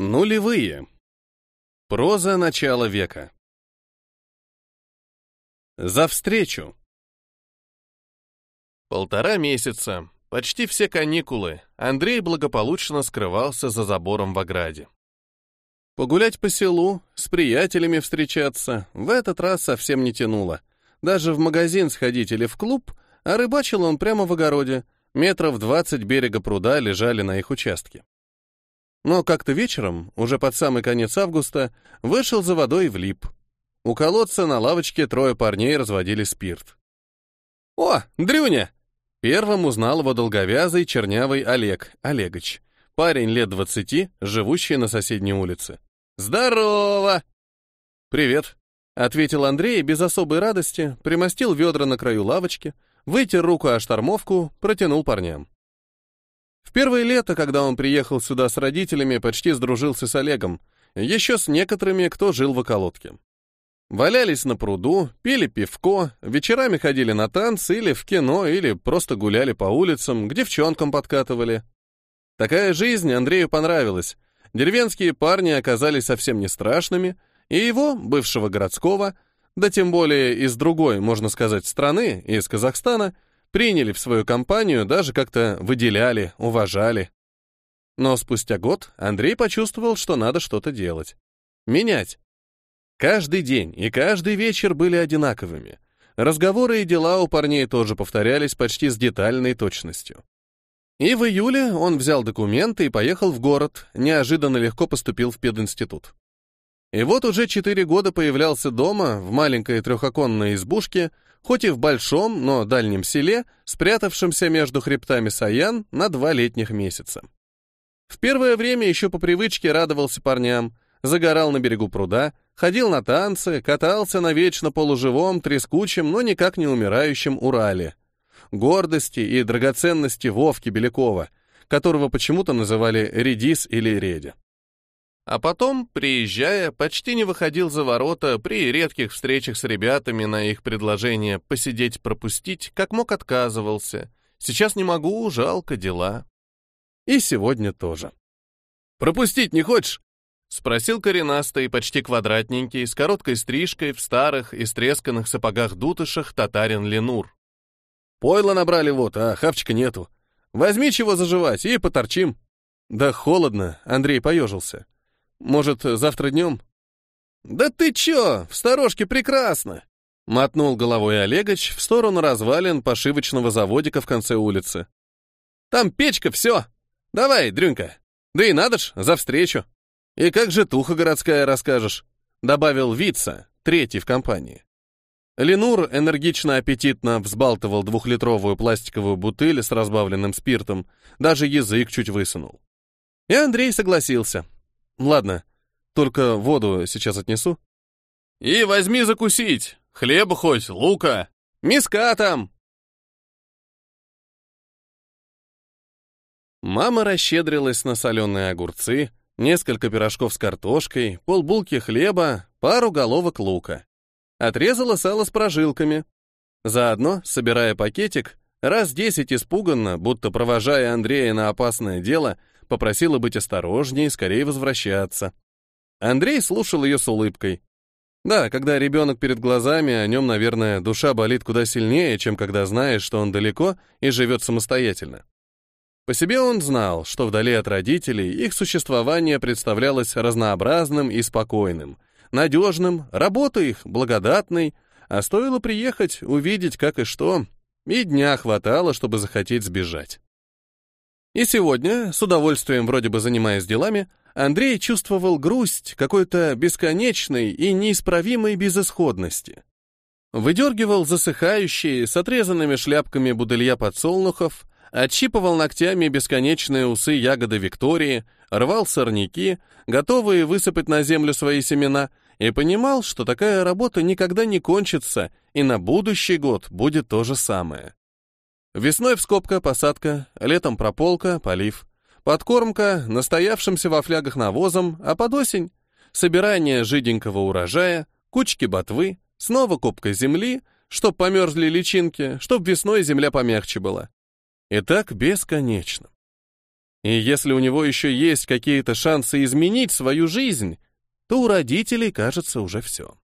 Нулевые. Проза начала века. За встречу. Полтора месяца, почти все каникулы, Андрей благополучно скрывался за забором в ограде. Погулять по селу, с приятелями встречаться, в этот раз совсем не тянуло. Даже в магазин сходить или в клуб, а рыбачил он прямо в огороде, метров двадцать берега пруда лежали на их участке. Но как-то вечером, уже под самый конец августа, вышел за водой в лип. У колодца на лавочке трое парней разводили спирт. «О, Дрюня!» Первым узнал его долговязый, чернявый Олег, Олегович, парень лет двадцати, живущий на соседней улице. «Здорово!» «Привет», — ответил Андрей без особой радости, примостил ведра на краю лавочки, вытер руку о штормовку, протянул парням. В первое лето, когда он приехал сюда с родителями, почти сдружился с Олегом, еще с некоторыми, кто жил в околотке. Валялись на пруду, пили пивко, вечерами ходили на танцы или в кино, или просто гуляли по улицам, к девчонкам подкатывали. Такая жизнь Андрею понравилась. Деревенские парни оказались совсем не страшными, и его, бывшего городского, да тем более из другой, можно сказать, страны, из Казахстана, приняли в свою компанию, даже как-то выделяли, уважали. Но спустя год Андрей почувствовал, что надо что-то делать. Менять. Каждый день и каждый вечер были одинаковыми. Разговоры и дела у парней тоже повторялись почти с детальной точностью. И в июле он взял документы и поехал в город, неожиданно легко поступил в пединститут. И вот уже четыре года появлялся дома, в маленькой трехоконной избушке, хоть и в большом, но дальнем селе, спрятавшемся между хребтами Саян на два летних месяца. В первое время еще по привычке радовался парням, загорал на берегу пруда, ходил на танцы, катался на вечно полуживом, трескучем, но никак не умирающем Урале. Гордости и драгоценности Вовки Белякова, которого почему-то называли Редис или Редя. А потом, приезжая, почти не выходил за ворота при редких встречах с ребятами на их предложение посидеть пропустить, как мог отказывался. Сейчас не могу, жалко дела. И сегодня тоже. «Пропустить не хочешь?» — спросил коренастый, почти квадратненький, с короткой стрижкой, в старых, и стресканных сапогах-дутышах татарин Ленур. «Пойло набрали вот, а хавчика нету. Возьми чего заживать и поторчим». «Да холодно», — Андрей поежился. Может, завтра днем?» «Да ты чё, в сторожке прекрасно!» Мотнул головой Олегович в сторону развалин пошивочного заводика в конце улицы. «Там печка, все! Давай, Дрюнька! Да и надо ж, за встречу! И как же туха городская расскажешь?» Добавил Вица, третий в компании. Ленур энергично-аппетитно взбалтывал двухлитровую пластиковую бутыль с разбавленным спиртом, даже язык чуть высунул. И Андрей согласился, Ладно, только воду сейчас отнесу. И возьми закусить. Хлеба хоть, лука. Миска там. Мама расщедрилась на соленые огурцы, несколько пирожков с картошкой, полбулки хлеба, пару головок лука. Отрезала сало с прожилками. Заодно, собирая пакетик, раз десять испуганно, будто провожая Андрея на опасное дело, попросила быть осторожнее, скорее возвращаться. Андрей слушал ее с улыбкой. Да, когда ребенок перед глазами, о нем, наверное, душа болит куда сильнее, чем когда знаешь, что он далеко и живет самостоятельно. По себе он знал, что вдали от родителей их существование представлялось разнообразным и спокойным, надежным, работа их благодатной, а стоило приехать, увидеть как и что, и дня хватало, чтобы захотеть сбежать. И сегодня, с удовольствием вроде бы занимаясь делами, Андрей чувствовал грусть какой-то бесконечной и неисправимой безысходности. Выдергивал засыхающие, с отрезанными шляпками будылья подсолнухов, отщипывал ногтями бесконечные усы ягоды Виктории, рвал сорняки, готовые высыпать на землю свои семена, и понимал, что такая работа никогда не кончится, и на будущий год будет то же самое. Весной вскопка, посадка, летом прополка, полив. Подкормка, настоявшимся во флягах навозом, а под осень — собирание жиденького урожая, кучки ботвы, снова копка земли, чтоб померзли личинки, чтоб весной земля помягче была. И так бесконечно. И если у него еще есть какие-то шансы изменить свою жизнь, то у родителей, кажется, уже все.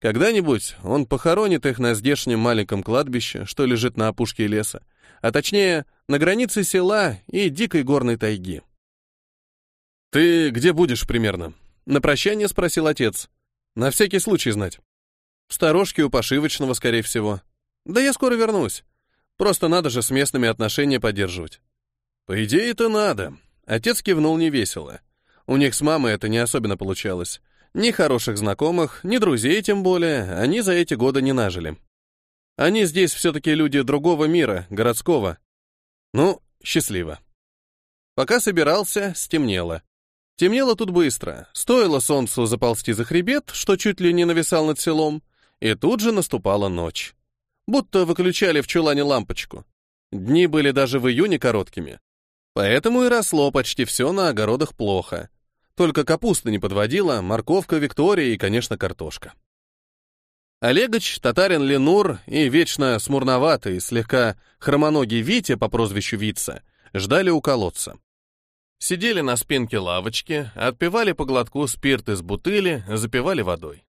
Когда-нибудь он похоронит их на здешнем маленьком кладбище, что лежит на опушке леса, а точнее, на границе села и дикой горной тайги. «Ты где будешь примерно?» — на прощание спросил отец. «На всякий случай знать». «В сторожке у пошивочного, скорее всего. Да я скоро вернусь. Просто надо же с местными отношения поддерживать». «По идее, это надо». Отец кивнул невесело. У них с мамой это не особенно получалось. Ни хороших знакомых, ни друзей тем более, они за эти годы не нажили. Они здесь все-таки люди другого мира, городского. Ну, счастливо. Пока собирался, стемнело. Темнело тут быстро. Стоило солнцу заползти за хребет, что чуть ли не нависал над селом, и тут же наступала ночь. Будто выключали в чулане лампочку. Дни были даже в июне короткими. Поэтому и росло почти все на огородах плохо. Только капуста не подводила, морковка Виктория и, конечно, картошка. Олегович, татарин Ленур и вечно смурноватый, слегка хромоногий Витя по прозвищу Вица ждали у колодца. Сидели на спинке лавочки, отпивали по глотку спирт из бутыли, запивали водой.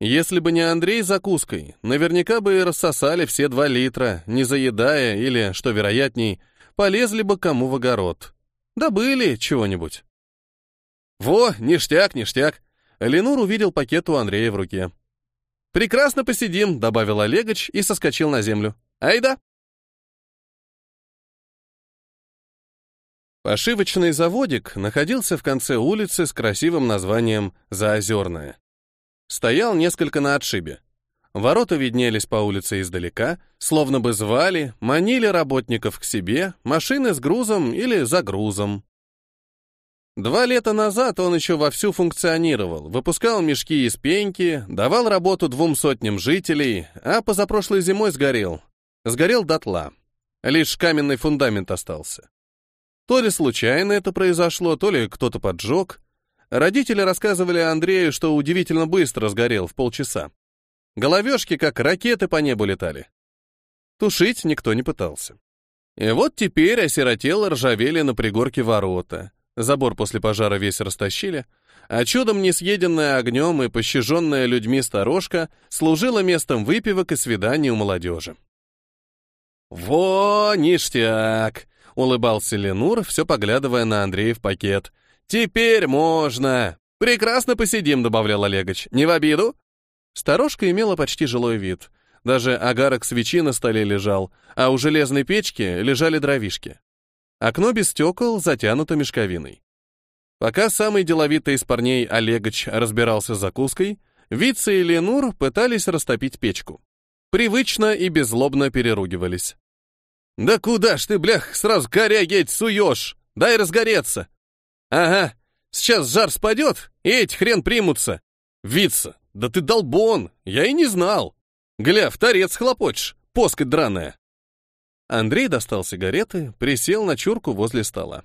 Если бы не Андрей закуской, наверняка бы и рассосали все два литра, не заедая или, что вероятней, полезли бы кому в огород. Добыли чего-нибудь. Во, ништяк, ништяк. Ленур увидел пакет у Андрея в руке. «Прекрасно посидим», — добавил Олегович и соскочил на землю. «Айда!» Пошивочный заводик находился в конце улицы с красивым названием «Заозерная». Стоял несколько на отшибе. Ворота виднелись по улице издалека, словно бы звали, манили работников к себе, машины с грузом или за грузом. Два лета назад он еще вовсю функционировал, выпускал мешки из пеньки, давал работу двум сотням жителей, а позапрошлой зимой сгорел. Сгорел дотла. Лишь каменный фундамент остался. То ли случайно это произошло, то ли кто-то поджег. Родители рассказывали Андрею, что удивительно быстро сгорел, в полчаса. Головешки, как ракеты, по небу летали. Тушить никто не пытался. И вот теперь осиротело ржавели на пригорке ворота. Забор после пожара весь растащили, а чудом не съеденная огнем и пощаженная людьми сторожка служила местом выпивок и свиданий у молодежи. «Во, ништяк!» — улыбался Ленур, все поглядывая на Андрея в пакет. «Теперь можно! Прекрасно посидим», — добавлял Олегович. «Не в обиду?» Сторожка имела почти жилой вид. Даже агарок свечи на столе лежал, а у железной печки лежали дровишки. Окно без стекол затянуто мешковиной. Пока самый деловитый из парней Олегович разбирался с закуской, Вице и Ленур пытались растопить печку. Привычно и беззлобно переругивались. «Да куда ж ты, блях, сразу корягеть суешь? Дай разгореться!» «Ага, сейчас жар спадет, и эти хрен примутся!» «Вица, да ты долбон, я и не знал! Гля, в торец хлопочешь, поскать драная!» Андрей достал сигареты, присел на чурку возле стола.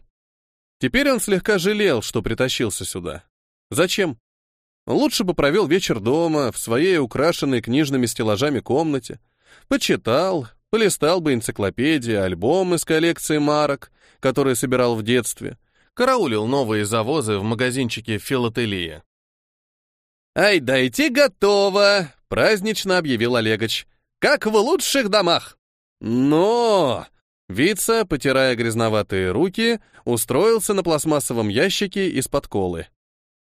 Теперь он слегка жалел, что притащился сюда. Зачем? Лучше бы провел вечер дома, в своей украшенной книжными стеллажами комнате. Почитал, полистал бы энциклопедии, альбомы с коллекции марок, которые собирал в детстве, караулил новые завозы в магазинчике филателия. «Ай, дайте готово!» — празднично объявил Олегович. «Как в лучших домах!» Но! Вица, потирая грязноватые руки, устроился на пластмассовом ящике из-под колы.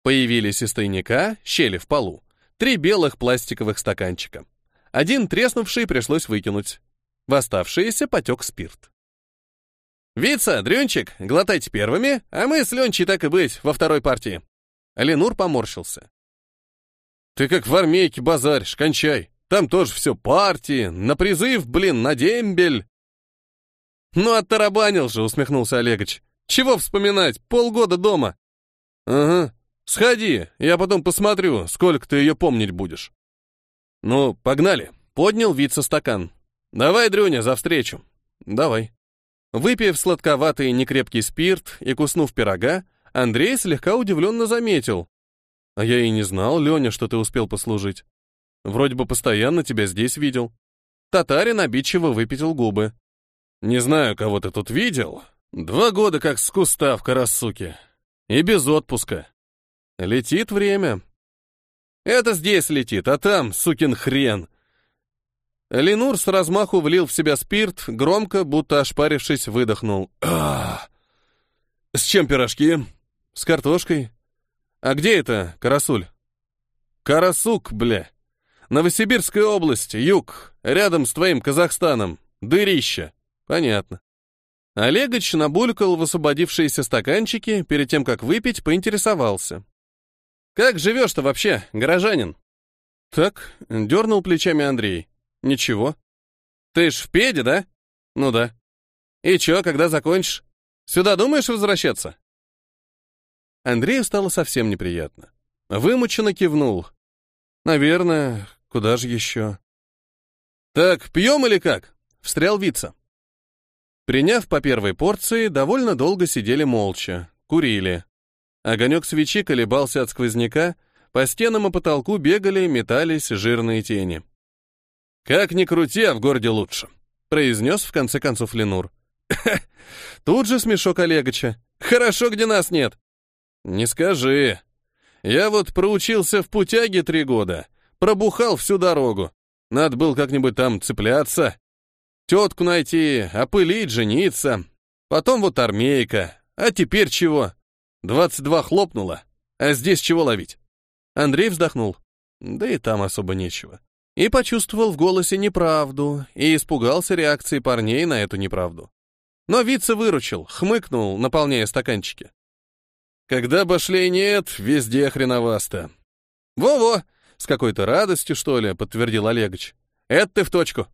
Появились из тайника щели в полу. Три белых пластиковых стаканчика. Один треснувший пришлось выкинуть. В оставшиеся потек спирт. «Вица, Дрюнчик, глотайте первыми, а мы с Ленчей так и быть во второй партии». Ленур поморщился. «Ты как в армейке базаришь, кончай!» Там тоже все партии, на призыв, блин, на дембель. Ну, оттарабанил же, усмехнулся Олегович. Чего вспоминать, полгода дома. Ага, сходи, я потом посмотрю, сколько ты ее помнить будешь. Ну, погнали. Поднял вице-стакан. Давай, Дрюня, за встречу. Давай. Выпив сладковатый некрепкий спирт и куснув пирога, Андрей слегка удивленно заметил. А я и не знал, Леня, что ты успел послужить. Вроде бы постоянно тебя здесь видел. Татарин обидчиво выпятил губы. Не знаю, кого ты тут видел, Два года как с куста в Карасуке. И без отпуска. Летит время. Это здесь летит, а там, сукин хрен. Ленур с размаху влил в себя спирт, громко, будто ошпарившись, выдохнул. С чем пирожки? С картошкой. А где это, Карасуль? Карасук, бля. Новосибирская область, юг, рядом с твоим Казахстаном. Дырища. Понятно. Олегович набулькал в освободившиеся стаканчики, перед тем, как выпить, поинтересовался. «Как живешь-то вообще, горожанин?» «Так», — дернул плечами Андрей. «Ничего». «Ты ж в педе, да?» «Ну да». «И чё, когда закончишь? Сюда думаешь возвращаться?» Андрею стало совсем неприятно. Вымученно кивнул. «Наверное, куда же еще?» «Так, пьем или как?» — встрял Вица. Приняв по первой порции, довольно долго сидели молча, курили. Огонек свечи колебался от сквозняка, по стенам и потолку бегали, метались жирные тени. «Как ни крути, а в городе лучше», — произнес в конце концов Ленур. Тут же смешок Олегоча. «Хорошо, где нас нет». «Не скажи. Я вот проучился в путяге три года, пробухал всю дорогу. Надо было как-нибудь там цепляться. Тетку найти, опылить, жениться. Потом вот армейка. А теперь чего? Двадцать два хлопнуло. А здесь чего ловить? Андрей вздохнул. Да и там особо нечего. И почувствовал в голосе неправду, и испугался реакции парней на эту неправду. Но вице выручил, хмыкнул, наполняя стаканчики. Когда башлей нет, везде хреновасто. Во-во, с какой-то радостью, что ли, подтвердил Олегович. Это ты в точку.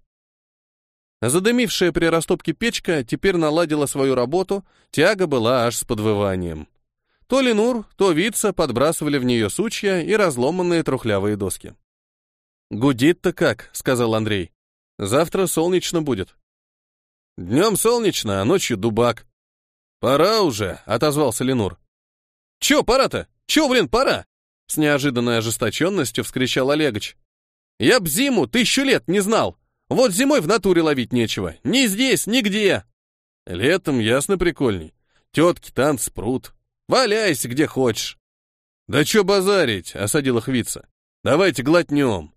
Задымившая при растопке печка теперь наладила свою работу, тяга была аж с подвыванием. То Ленур, то Вица подбрасывали в нее сучья и разломанные трухлявые доски. «Гудит-то как», — сказал Андрей. «Завтра солнечно будет». «Днем солнечно, а ночью дубак». «Пора уже», — отозвался Ленур. «Чё пора-то? Чё, блин, пора?» С неожиданной ожесточенностью вскричал Олегович. «Я б зиму тысячу лет не знал. Вот зимой в натуре ловить нечего. Ни здесь, нигде. Летом ясно прикольней. Тетки, танцы, пруд. Валяйся где хочешь. Да чё базарить, осадил их Вица. Давайте глотнем.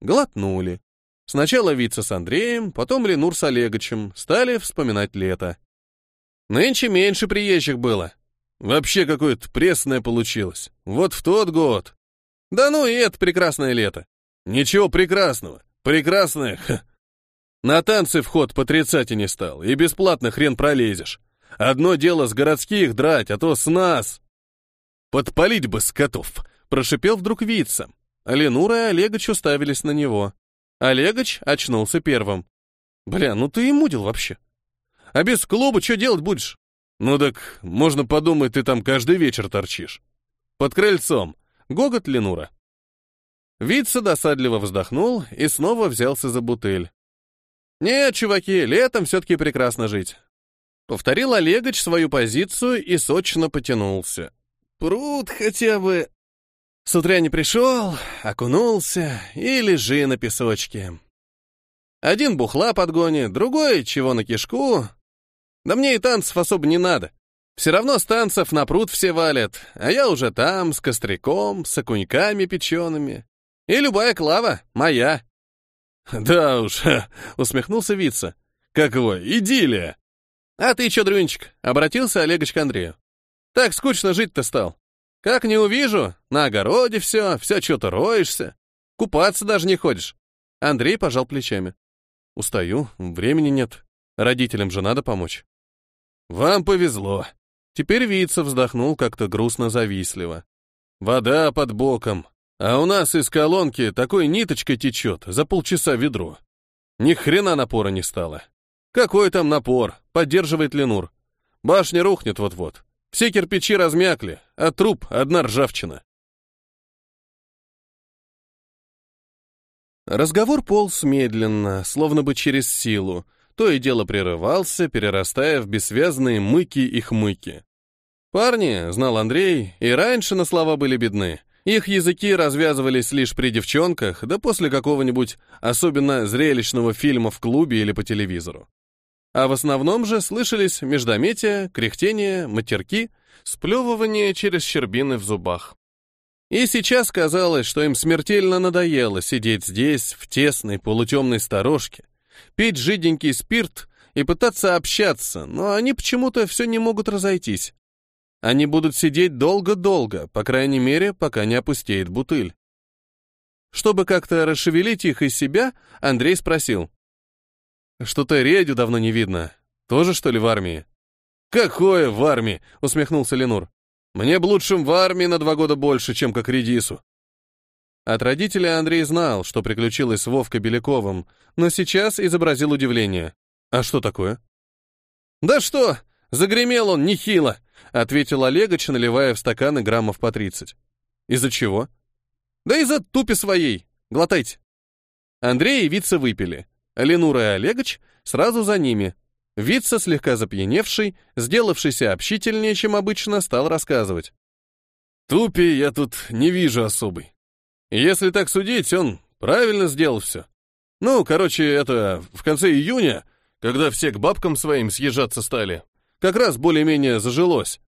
Глотнули. Сначала Вица с Андреем, потом Ленур с Олегочем. Стали вспоминать лето. Нынче меньше приезжих было. Вообще какое-то пресное получилось. Вот в тот год. Да ну и это прекрасное лето. Ничего прекрасного. Прекрасное. На танцы вход потрицать и не стал, и бесплатно хрен пролезешь. Одно дело с городских драть, а то с нас. Подпалить бы скотов, прошипел вдруг Вица. Ленура и Олегович уставились на него. Олегович очнулся первым. Бля, ну ты и мудил вообще. А без клуба что делать будешь? Ну так, можно подумать, ты там каждый вечер торчишь. Под крыльцом. Гогот Ленура. Вица досадливо вздохнул и снова взялся за бутыль. «Нет, чуваки, летом все-таки прекрасно жить». Повторил Олегович свою позицию и сочно потянулся. «Пруд хотя бы...» С утра не пришел, окунулся и лежи на песочке. Один бухла подгонит, другой чего на кишку. Да мне и танцев особо не надо. Все равно с танцев на пруд все валят, а я уже там, с костряком, с окуньками печеными. И любая клава моя. Да уж, усмехнулся Вица. Как его, идиллия. А ты чё, Дрюнчик, обратился Олегович к Андрею. Так скучно жить-то стал. Как не увижу, на огороде все, все что-то роешься. Купаться даже не ходишь. Андрей пожал плечами. Устаю, времени нет. Родителям же надо помочь. Вам повезло. Теперь Вица вздохнул как-то грустно-завистливо. Вода под боком, а у нас из колонки такой ниточкой течет, за полчаса ведро. Ни хрена напора не стало. Какой там напор? Поддерживает Ленур. Башня рухнет вот-вот. Все кирпичи размякли, а труп — одна ржавчина. Разговор полз медленно, словно бы через силу, то и дело прерывался, перерастая в бессвязные мыки и хмыки. Парни, знал Андрей, и раньше на слова были бедны, их языки развязывались лишь при девчонках, да после какого-нибудь особенно зрелищного фильма в клубе или по телевизору. А в основном же слышались междометия, кряхтение, матерки, сплевывание через щербины в зубах. И сейчас казалось, что им смертельно надоело сидеть здесь, в тесной полутемной сторожке, пить жиденький спирт и пытаться общаться, но они почему-то все не могут разойтись. Они будут сидеть долго-долго, по крайней мере, пока не опустеет бутыль. Чтобы как-то расшевелить их из себя, Андрей спросил. «Что-то Редю давно не видно. Тоже, что ли, в армии?» «Какое в армии?» — усмехнулся Ленур. «Мне б лучшим в армии на два года больше, чем как Редису». От родителей Андрей знал, что приключилось с Вовкой Беляковым, но сейчас изобразил удивление. «А что такое?» «Да что! Загремел он нехило!» — ответил Олегович, наливая в стаканы граммов по тридцать. «Из-за чего?» «Да из-за тупи своей! Глотайте!» Андрей и Вица выпили. Ленура и Олегович сразу за ними. Вица, слегка запьяневший, сделавшийся общительнее, чем обычно, стал рассказывать. «Тупи я тут не вижу особый. Если так судить, он правильно сделал все. Ну, короче, это в конце июня, когда все к бабкам своим съезжаться стали, как раз более-менее зажилось.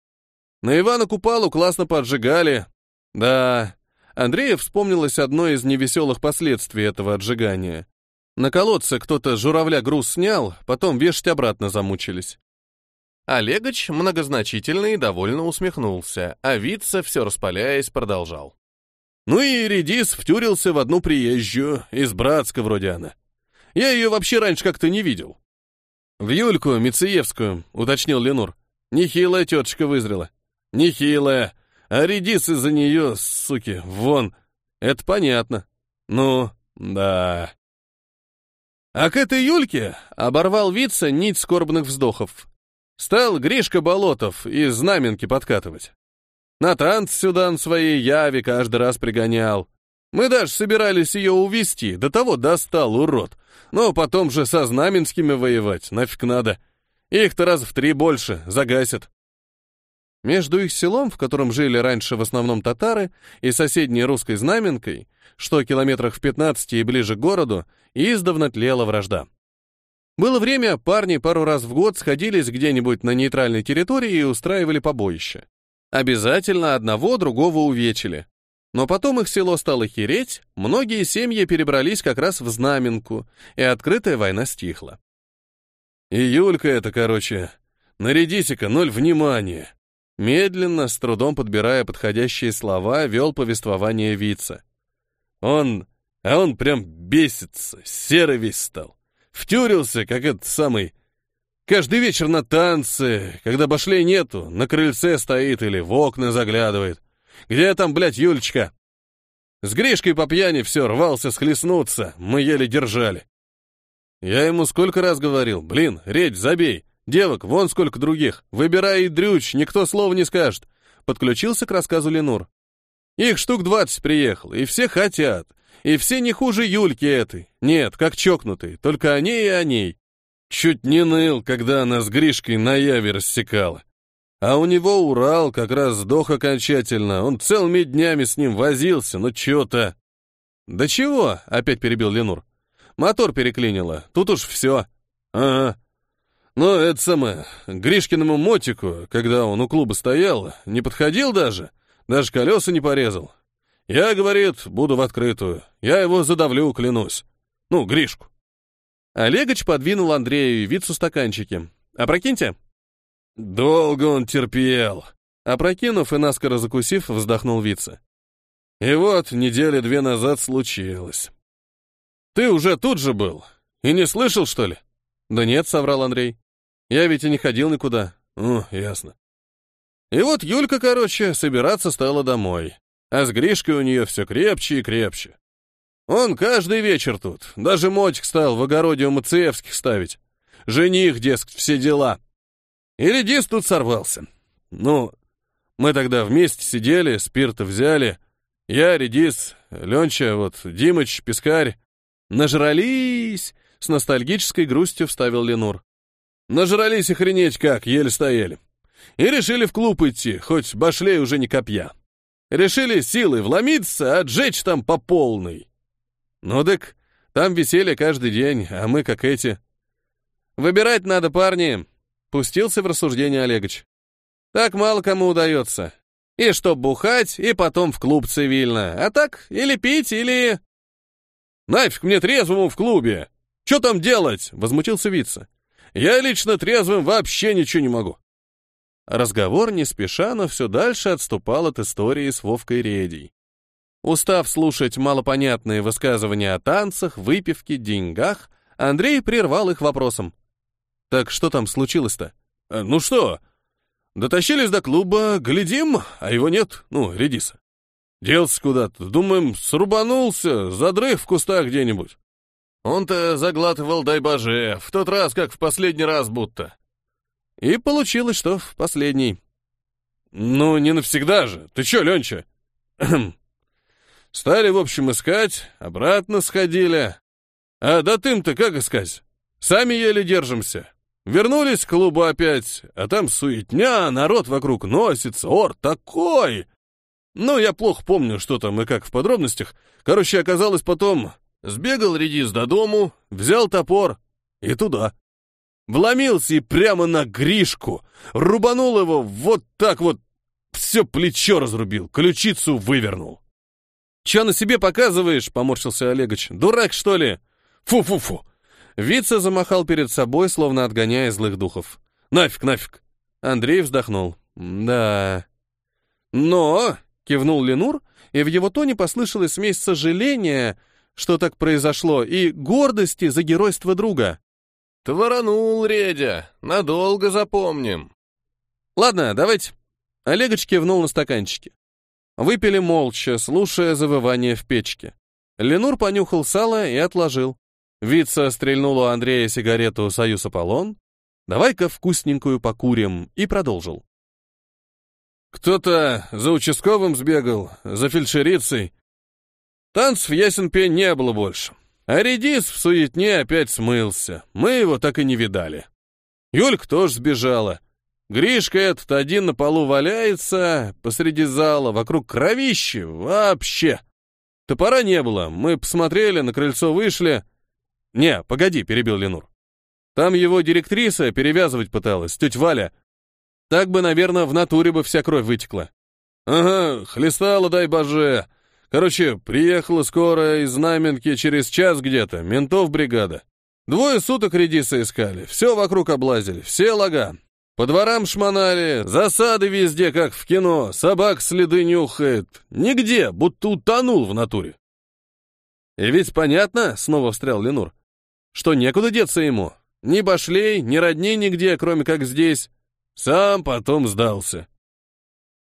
На Ивана Купалу классно поджигали. Да, Андрею вспомнилось одно из невеселых последствий этого отжигания. На колодце кто-то журавля груз снял, потом вешать обратно замучились. Олегович многозначительно и довольно усмехнулся, а Витца, все распаляясь, продолжал. Ну и Редис втюрился в одну приезжую, из Братска вроде она. Я ее вообще раньше как-то не видел. В Юльку Мициевскую, уточнил Ленур. Нехилая тетушка вызрела. Нехилая. А редис из-за нее, суки, вон. Это понятно. Ну, да. А к этой Юльке оборвал Вица нить скорбных вздохов. Стал Гришка Болотов из знаменки подкатывать. На танц сюда на своей яви каждый раз пригонял. Мы даже собирались ее увести, до того достал, урод. Но потом же со знаменскими воевать, нафиг надо. Их-то раз в три больше, загасят. Между их селом, в котором жили раньше в основном татары, и соседней русской знаменкой, что километрах в 15 и ближе к городу, издавна тлела вражда. Было время, парни пару раз в год сходились где-нибудь на нейтральной территории и устраивали побоище. Обязательно одного другого увечили. Но потом их село стало хереть, многие семьи перебрались как раз в Знаменку, и открытая война стихла. И Юлька это, короче, нарядите-ка, ноль внимания. Медленно, с трудом подбирая подходящие слова, вел повествование Вица. Он, а он прям бесится, серый весь стал. Втюрился, как этот самый... Каждый вечер на танцы, когда башлей нету, на крыльце стоит или в окна заглядывает. Где там, блядь, Юлечка? С Гришкой по пьяни все, рвался схлестнуться, мы еле держали. Я ему сколько раз говорил, блин, редь, забей, Девок, вон сколько других. Выбирай и дрючь, никто слова не скажет. Подключился к рассказу Ленур. Их штук двадцать приехал, и все хотят. И все не хуже Юльки этой. Нет, как чокнутые, только о ней и о ней. Чуть не ныл, когда она с Гришкой на яве рассекала. А у него Урал как раз сдох окончательно. Он целыми днями с ним возился, но чё-то... «Да чего?» — опять перебил Ленур. «Мотор переклинило. Тут уж все. Ага. Но это самое, Гришкиному мотику, когда он у клуба стоял, не подходил даже, даже колеса не порезал. Я, говорит, буду в открытую. Я его задавлю, клянусь. Ну, Гришку. Олегович подвинул Андрею и Вицу стаканчики. «Опрокиньте». Долго он терпел. Опрокинув и наскоро закусив, вздохнул Вица. И вот недели две назад случилось. Ты уже тут же был? И не слышал, что ли? Да нет, соврал Андрей. Я ведь и не ходил никуда. Ну, ясно. И вот Юлька, короче, собираться стала домой. А с Гришкой у нее все крепче и крепче. Он каждый вечер тут. Даже мотик стал в огороде у Мациевских ставить. Жених, дескать, все дела. И редис тут сорвался. Ну, мы тогда вместе сидели, спирта взяли. Я, редис, Ленча, вот, Димыч, Пискарь. Нажрались, с ностальгической грустью вставил Ленур. Нажрались охренеть как, еле стояли. И решили в клуб идти, хоть башлей уже не копья. Решили силой вломиться, отжечь там по полной. Ну так, там веселье каждый день, а мы как эти. Выбирать надо, парни!» Пустился в рассуждение Олегович. «Так мало кому удается. И чтоб бухать, и потом в клуб цивильно. А так, или пить, или...» «Нафиг мне трезвому в клубе! Что там делать?» — возмутился Вица. «Я лично трезвым вообще ничего не могу». Разговор не спеша, но все дальше отступал от истории с Вовкой Редей. Устав слушать малопонятные высказывания о танцах, выпивке, деньгах, Андрей прервал их вопросом. «Так что там случилось-то?» «Э, «Ну что?» «Дотащились до клуба, глядим, а его нет, ну, редиса. Делся куда-то, думаем, срубанулся, задрых в кустах где-нибудь. Он-то заглатывал, дай боже, в тот раз, как в последний раз будто. И получилось, что в последний. Ну, не навсегда же. Ты чё, Ленча? Стали, в общем, искать, обратно сходили. А до тым-то как искать? Сами еле держимся. Вернулись к клубу опять, а там суетня, народ вокруг носится, ор такой. Ну, я плохо помню, что там и как в подробностях. Короче, оказалось потом, сбегал редис до дому, взял топор и туда. Вломился и прямо на Гришку, рубанул его вот так вот, все плечо разрубил, ключицу вывернул. «Че на себе показываешь?» — поморщился Олегович. «Дурак, что ли?» «Фу-фу-фу!» Вица замахал перед собой, словно отгоняя злых духов. «Нафиг, нафиг!» Андрей вздохнул. «Да...» «Но...» — кивнул Ленур, и в его тоне послышалась смесь сожаления, что так произошло, и гордости за геройство друга. «Творанул, Редя, надолго запомним». «Ладно, давайте». Олегович кивнул на стаканчики. Выпили молча, слушая завывание в печке. Ленур понюхал сало и отложил. Вица стрельнул у Андрея сигарету «Союз Аполлон». «Давай-ка вкусненькую покурим» и продолжил. Кто-то за участковым сбегал, за фельдшерицей. Танцев ясен пень не было больше. А редис в суетне опять смылся. Мы его так и не видали. Юлька тоже сбежала. Гришка этот один на полу валяется, посреди зала, вокруг кровищи, вообще. Топора не было, мы посмотрели, на крыльцо вышли. Не, погоди, перебил Ленур. Там его директриса перевязывать пыталась, тетя Валя. Так бы, наверное, в натуре бы вся кровь вытекла. Ага, хлестала, дай боже. Короче, приехала скорая из Знаменки через час где-то, ментов бригада. Двое суток редиса искали, все вокруг облазили, все лага. По дворам шмонали, засады везде, как в кино, собак следы нюхает. Нигде, будто утонул в натуре. И ведь понятно, снова встрял Ленур, что некуда деться ему. Ни башлей, ни родней нигде, кроме как здесь. Сам потом сдался.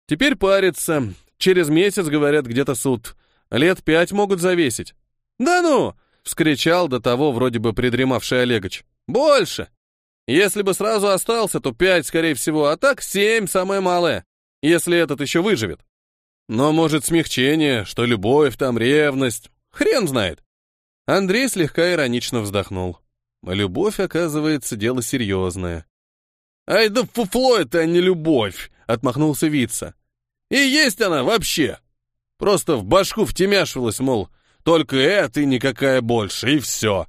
Теперь парится. Через месяц, говорят, где-то суд. Лет пять могут завесить. «Да ну!» — вскричал до того вроде бы придремавший Олегович. «Больше! Если бы сразу остался, то пять, скорее всего, а так семь самое малое, если этот еще выживет. Но, может, смягчение, что любовь там, ревность, хрен знает». Андрей слегка иронично вздохнул. Любовь, оказывается, дело серьезное. «Ай да фуфло это, а не любовь!» — отмахнулся Вица. «И есть она вообще! Просто в башку втемяшивалась, мол, только это и никакая больше, и все.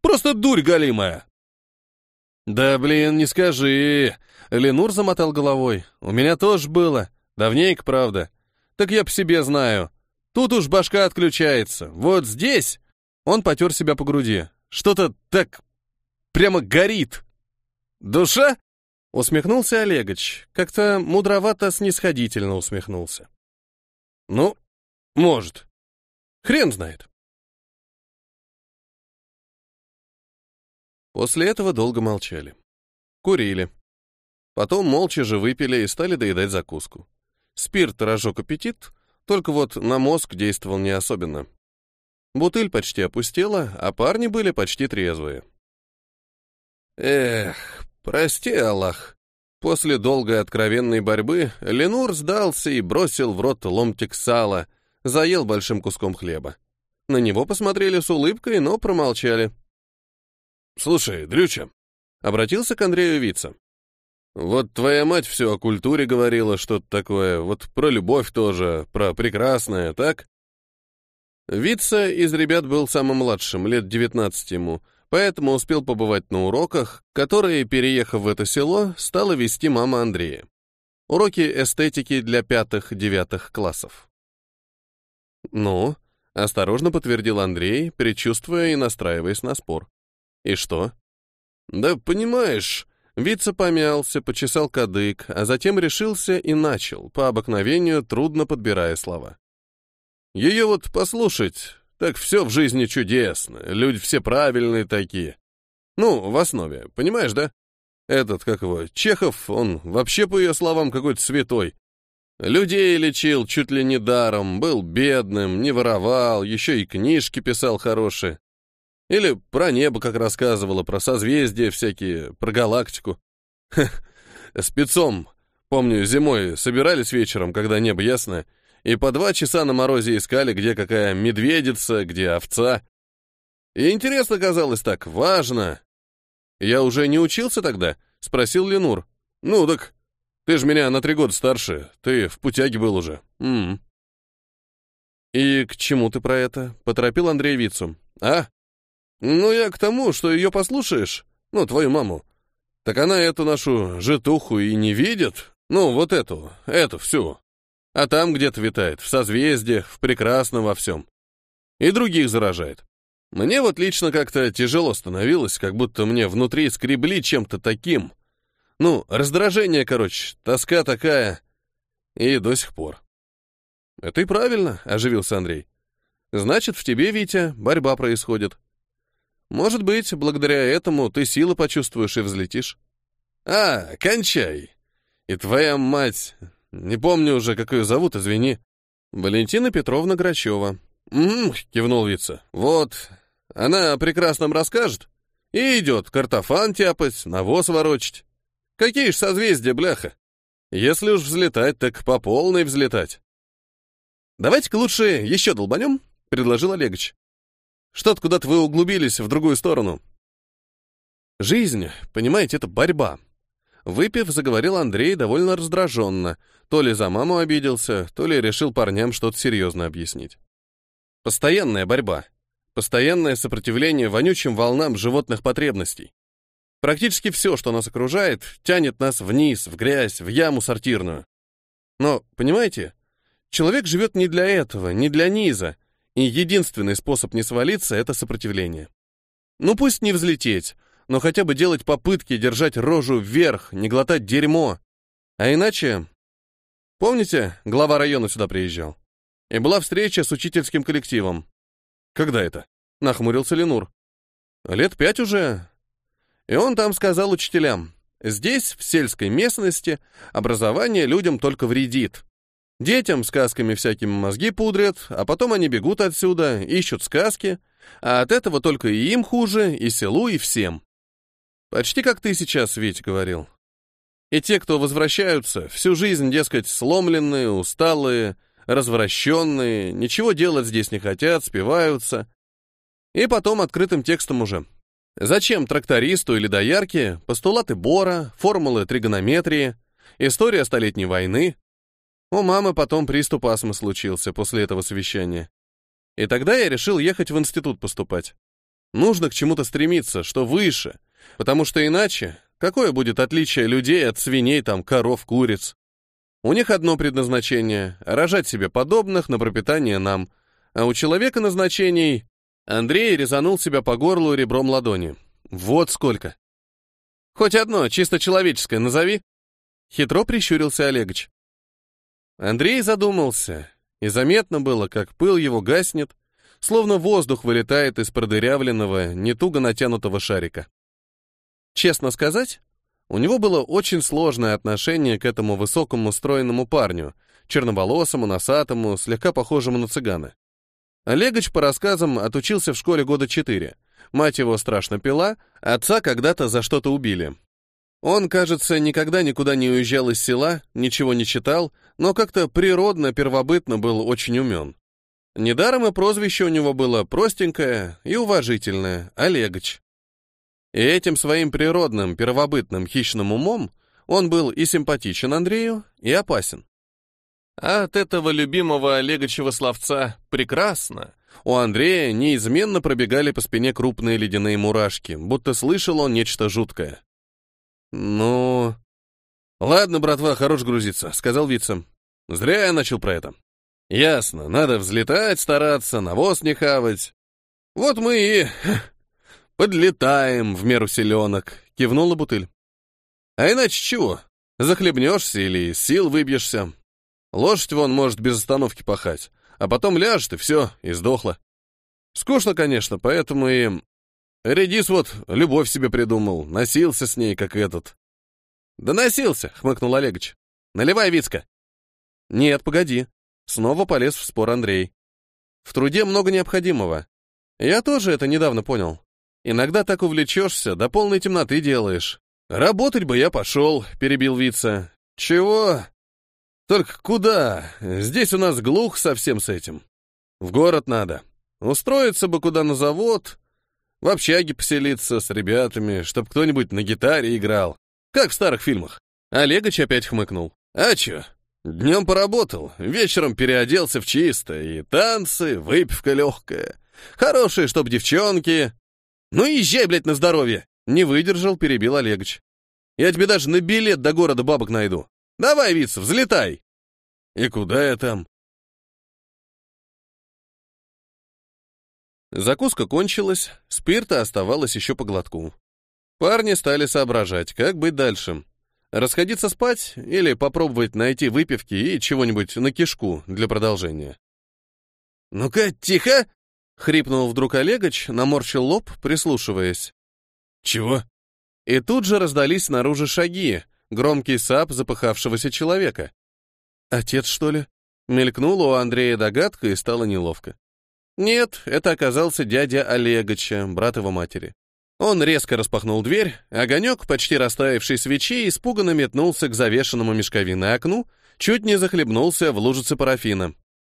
Просто дурь галимая. Да, блин, не скажи. Ленур замотал головой. У меня тоже было. Давнейко, правда. Так я по себе знаю. Тут уж башка отключается. Вот здесь... Он потер себя по груди. Что-то так прямо горит. Душа? Усмехнулся Олегович. Как-то мудровато снисходительно усмехнулся. Ну, может. Хрен знает. После этого долго молчали. Курили. Потом молча же выпили и стали доедать закуску. Спирт разжег аппетит, только вот на мозг действовал не особенно. Бутыль почти опустела, а парни были почти трезвые. Эх, прости, Аллах. После долгой откровенной борьбы Ленур сдался и бросил в рот ломтик сала, заел большим куском хлеба. На него посмотрели с улыбкой, но промолчали. «Слушай, Дрюча», — обратился к Андрею Вица. «Вот твоя мать все о культуре говорила, что-то такое, вот про любовь тоже, про прекрасное, так?» Вица из ребят был самым младшим, лет девятнадцать ему, поэтому успел побывать на уроках, которые, переехав в это село, стала вести мама Андрея. Уроки эстетики для пятых-девятых классов. «Ну?» — осторожно подтвердил Андрей, предчувствуя и настраиваясь на спор. «И что?» «Да понимаешь...» Вица помялся, почесал кадык, а затем решился и начал, по обыкновению, трудно подбирая слова. «Ее вот послушать, так все в жизни чудесно, люди все правильные такие. Ну, в основе, понимаешь, да? Этот, как его, Чехов, он вообще, по ее словам, какой-то святой. Людей лечил чуть ли не даром, был бедным, не воровал, еще и книжки писал хорошие. Или про небо, как рассказывала, про созвездия всякие, про галактику. Ха, спецом, помню, зимой собирались вечером, когда небо ясное, и по два часа на морозе искали, где какая медведица, где овца. И интересно казалось так, важно. Я уже не учился тогда? Спросил Ленур. Ну так, ты же меня на три года старше, ты в путяге был уже. М -м. И к чему ты про это? Поторопил Андрей Вицу. А? Ну я к тому, что ее послушаешь, ну, твою маму. Так она эту нашу житуху и не видит. Ну, вот эту, эту всю. А там где-то витает, в созвездиях, в прекрасном во всем. И других заражает. Мне вот лично как-то тяжело становилось, как будто мне внутри скребли чем-то таким. Ну, раздражение, короче, тоска такая. И до сих пор. Это и правильно, оживился Андрей. Значит, в тебе, Витя, борьба происходит. Может быть, благодаря этому ты силы почувствуешь и взлетишь. А, кончай. И твоя мать, не помню уже, как ее зовут, извини. Валентина Петровна Грачева. «Угу», — кивнул Вица. «Вот, она о прекрасном расскажет и идет картофан тяпать, навоз ворочать. Какие ж созвездия, бляха? Если уж взлетать, так по полной взлетать». «Давайте-ка лучше еще долбанем», — предложил Олегович. «Что-то куда-то вы углубились в другую сторону». «Жизнь, понимаете, это борьба», Выпив, заговорил Андрей довольно раздраженно. То ли за маму обиделся, то ли решил парням что-то серьезно объяснить. Постоянная борьба. Постоянное сопротивление вонючим волнам животных потребностей. Практически все, что нас окружает, тянет нас вниз, в грязь, в яму сортирную. Но, понимаете, человек живет не для этого, не для низа, и единственный способ не свалиться — это сопротивление. Ну пусть не взлететь, но хотя бы делать попытки держать рожу вверх, не глотать дерьмо. А иначе... Помните, глава района сюда приезжал? И была встреча с учительским коллективом. Когда это? Нахмурился Ленур. Лет пять уже. И он там сказал учителям, здесь, в сельской местности, образование людям только вредит. Детям сказками всякими мозги пудрят, а потом они бегут отсюда, ищут сказки, а от этого только и им хуже, и селу, и всем. Почти как ты сейчас, Вить, говорил. И те, кто возвращаются, всю жизнь, дескать, сломленные, усталые, развращенные, ничего делать здесь не хотят, спиваются. И потом открытым текстом уже. Зачем трактористу или доярке постулаты Бора, формулы тригонометрии, история Столетней войны? У мамы потом приступ астмы случился после этого совещания. И тогда я решил ехать в институт поступать. Нужно к чему-то стремиться, что выше, Потому что иначе, какое будет отличие людей от свиней, там, коров, куриц? У них одно предназначение — рожать себе подобных на пропитание нам, а у человека назначений... Андрей резанул себя по горлу ребром ладони. Вот сколько. Хоть одно, чисто человеческое, назови. Хитро прищурился Олегович. Андрей задумался, и заметно было, как пыл его гаснет, словно воздух вылетает из продырявленного, не туго натянутого шарика. Честно сказать, у него было очень сложное отношение к этому высокому стройному парню, черноволосому, носатому, слегка похожему на цыгана. Олегович, по рассказам, отучился в школе года четыре. Мать его страшно пила, отца когда-то за что-то убили. Он, кажется, никогда никуда не уезжал из села, ничего не читал, но как-то природно, первобытно был очень умен. Недаром и прозвище у него было простенькое и уважительное — Олегович. И этим своим природным, первобытным, хищным умом он был и симпатичен Андрею, и опасен. А от этого любимого Олегачева словца «прекрасно» У Андрея неизменно пробегали по спине крупные ледяные мурашки, будто слышал он нечто жуткое. «Ну...» «Ладно, братва, хорош грузиться», — сказал Вица. «Зря я начал про это. Ясно, надо взлетать, стараться, навоз не хавать. Вот мы и подлетаем в меру селенок», — кивнула бутыль. «А иначе чего? Захлебнешься или сил выбьешься. Лошадь вон может без остановки пахать, а потом ляжет, и все, и сдохла. Скучно, конечно, поэтому и... Редис вот любовь себе придумал, носился с ней, как этот. «Да носился», — хмыкнул Олегович. «Наливай, Вицка». «Нет, погоди». Снова полез в спор Андрей. «В труде много необходимого. Я тоже это недавно понял. Иногда так увлечешься, до полной темноты делаешь. Работать бы я пошел», — перебил Вица. «Чего? Только куда? Здесь у нас глух совсем с этим. В город надо. Устроиться бы куда на завод, в общаге поселиться с ребятами, чтоб кто-нибудь на гитаре играл. Как в старых фильмах. Олегович опять хмыкнул. А чё? Днем поработал, вечером переоделся в чисто, и танцы, выпивка легкая. Хорошие, чтоб девчонки. Ну езжай, блядь, на здоровье. Не выдержал, перебил Олегович. Я тебе даже на билет до города бабок найду. Давай, Вица, взлетай!» «И куда я там?» Закуска кончилась, спирта оставалось еще по глотку. Парни стали соображать, как быть дальше. Расходиться спать или попробовать найти выпивки и чего-нибудь на кишку для продолжения. «Ну-ка, тихо!» — хрипнул вдруг Олегович, наморщил лоб, прислушиваясь. «Чего?» И тут же раздались снаружи шаги, громкий сап запыхавшегося человека. «Отец, что ли?» Мелькнула у Андрея догадка и стало неловко. Нет, это оказался дядя Олегоча, брат его матери. Он резко распахнул дверь, огонек, почти растаявший свечи, испуганно метнулся к завешенному мешковиной окну, чуть не захлебнулся в лужице парафина.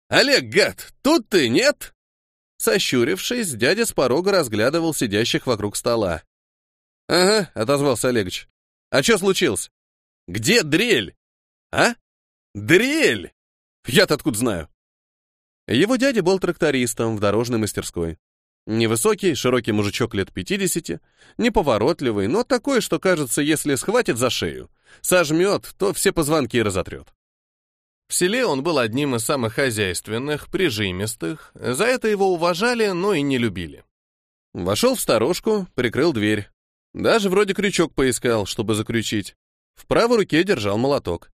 «Олег, гад, тут ты, нет?» Сощурившись, дядя с порога разглядывал сидящих вокруг стола. «Ага», — отозвался Олегович. «А что случилось?» Где дрель? А? Дрель! Я-то откуда знаю? Его дядя был трактористом в дорожной мастерской. Невысокий, широкий мужичок лет 50, неповоротливый, но такой, что, кажется, если схватит за шею, сожмет, то все позвонки разотрет. В селе он был одним из самых хозяйственных, прижимистых, за это его уважали, но и не любили. Вошел в сторожку, прикрыл дверь. Даже вроде крючок поискал, чтобы заключить. В правой руке держал молоток.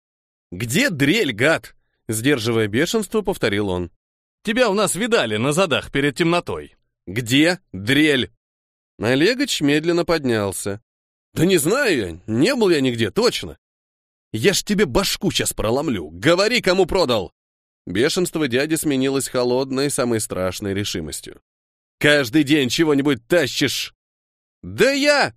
«Где дрель, гад?» Сдерживая бешенство, повторил он. «Тебя у нас видали на задах перед темнотой». «Где дрель?» Олегович медленно поднялся. «Да не знаю я, не был я нигде, точно. Я ж тебе башку сейчас проломлю. Говори, кому продал!» Бешенство дяди сменилось холодной, самой страшной решимостью. «Каждый день чего-нибудь тащишь!» «Да я!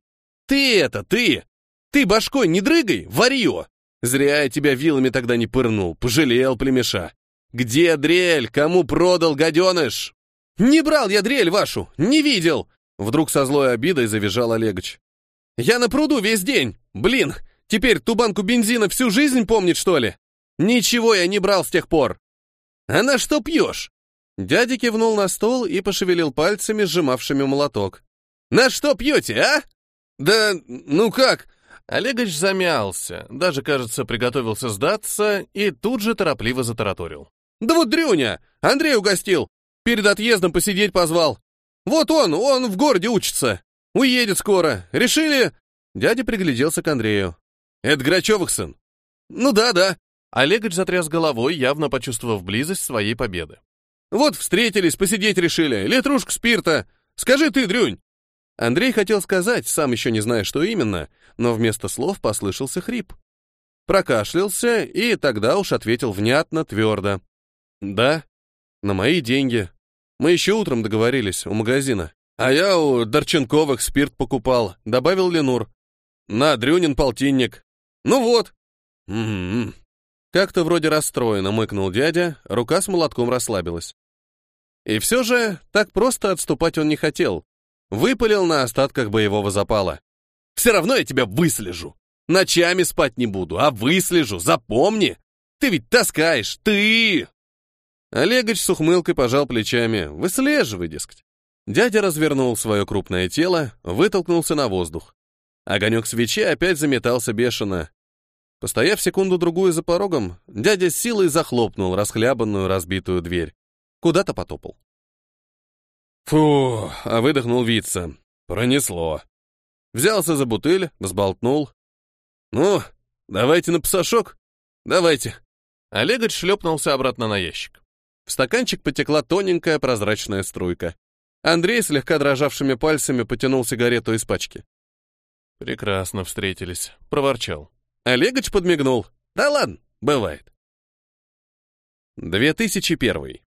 Ты это, ты! Ты башкой не дрыгай, варьё! Зря я тебя вилами тогда не пырнул, пожалел племеша. Где дрель? Кому продал, гаденыш? Не брал я дрель вашу, не видел! Вдруг со злой обидой завизжал Олегович. Я на пруду весь день. Блин, теперь ту банку бензина всю жизнь помнит, что ли? Ничего я не брал с тех пор. А на что пьешь? Дядя кивнул на стол и пошевелил пальцами, сжимавшими молоток. «На что пьете, а?» «Да, ну как? Олегович замялся, даже, кажется, приготовился сдаться и тут же торопливо затараторил. «Да вот Дрюня! Андрей угостил! Перед отъездом посидеть позвал! Вот он, он в городе учится! Уедет скоро! Решили...» Дядя пригляделся к Андрею. «Это Грачевых сын?» «Ну да, да». Олегович затряс головой, явно почувствовав близость своей победы. «Вот встретились, посидеть решили, литрушку спирта. Скажи ты, Дрюнь, Андрей хотел сказать, сам еще не зная, что именно, но вместо слов послышался хрип. Прокашлялся и тогда уж ответил внятно, твердо. «Да, на мои деньги. Мы еще утром договорились у магазина. А я у Дорченковых спирт покупал», — добавил Ленур. «На, Дрюнин полтинник. Ну вот». «М-м-м». Как-то вроде расстроенно мыкнул дядя, рука с молотком расслабилась. И все же так просто отступать он не хотел. Выпалил на остатках боевого запала. «Все равно я тебя выслежу. Ночами спать не буду, а выслежу, запомни. Ты ведь таскаешь, ты!» Олегович с ухмылкой пожал плечами. Выслеживай, дескать. Дядя развернул свое крупное тело, вытолкнулся на воздух. Огонек свечи опять заметался бешено. Постояв секунду-другую за порогом, дядя с силой захлопнул расхлябанную разбитую дверь. Куда-то потопал. Фу, а выдохнул Вица. Пронесло. Взялся за бутыль, взболтнул. Ну, давайте на пасашок. Давайте. Олегович шлепнулся обратно на ящик. В стаканчик потекла тоненькая прозрачная струйка. Андрей слегка дрожавшими пальцами потянул сигарету из пачки. «Прекрасно встретились», — проворчал. Олегович подмигнул. «Да ладно, бывает». 2001.